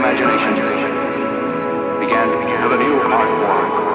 imagination began to build a new art form.